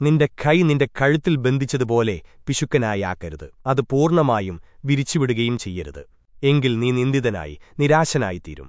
നിന്റെ കൈ നിന്റെ കഴുത്തിൽ ബന്ധിച്ചതുപോലെ പിശുക്കനായാക്കരുത് അത് പൂർണമായും വിരിച്ചുവിടുകയും ചെയ്യരുത്. എങ്കിൽ നീ നിന്ദിതനായി നിരാശനായിത്തീരും.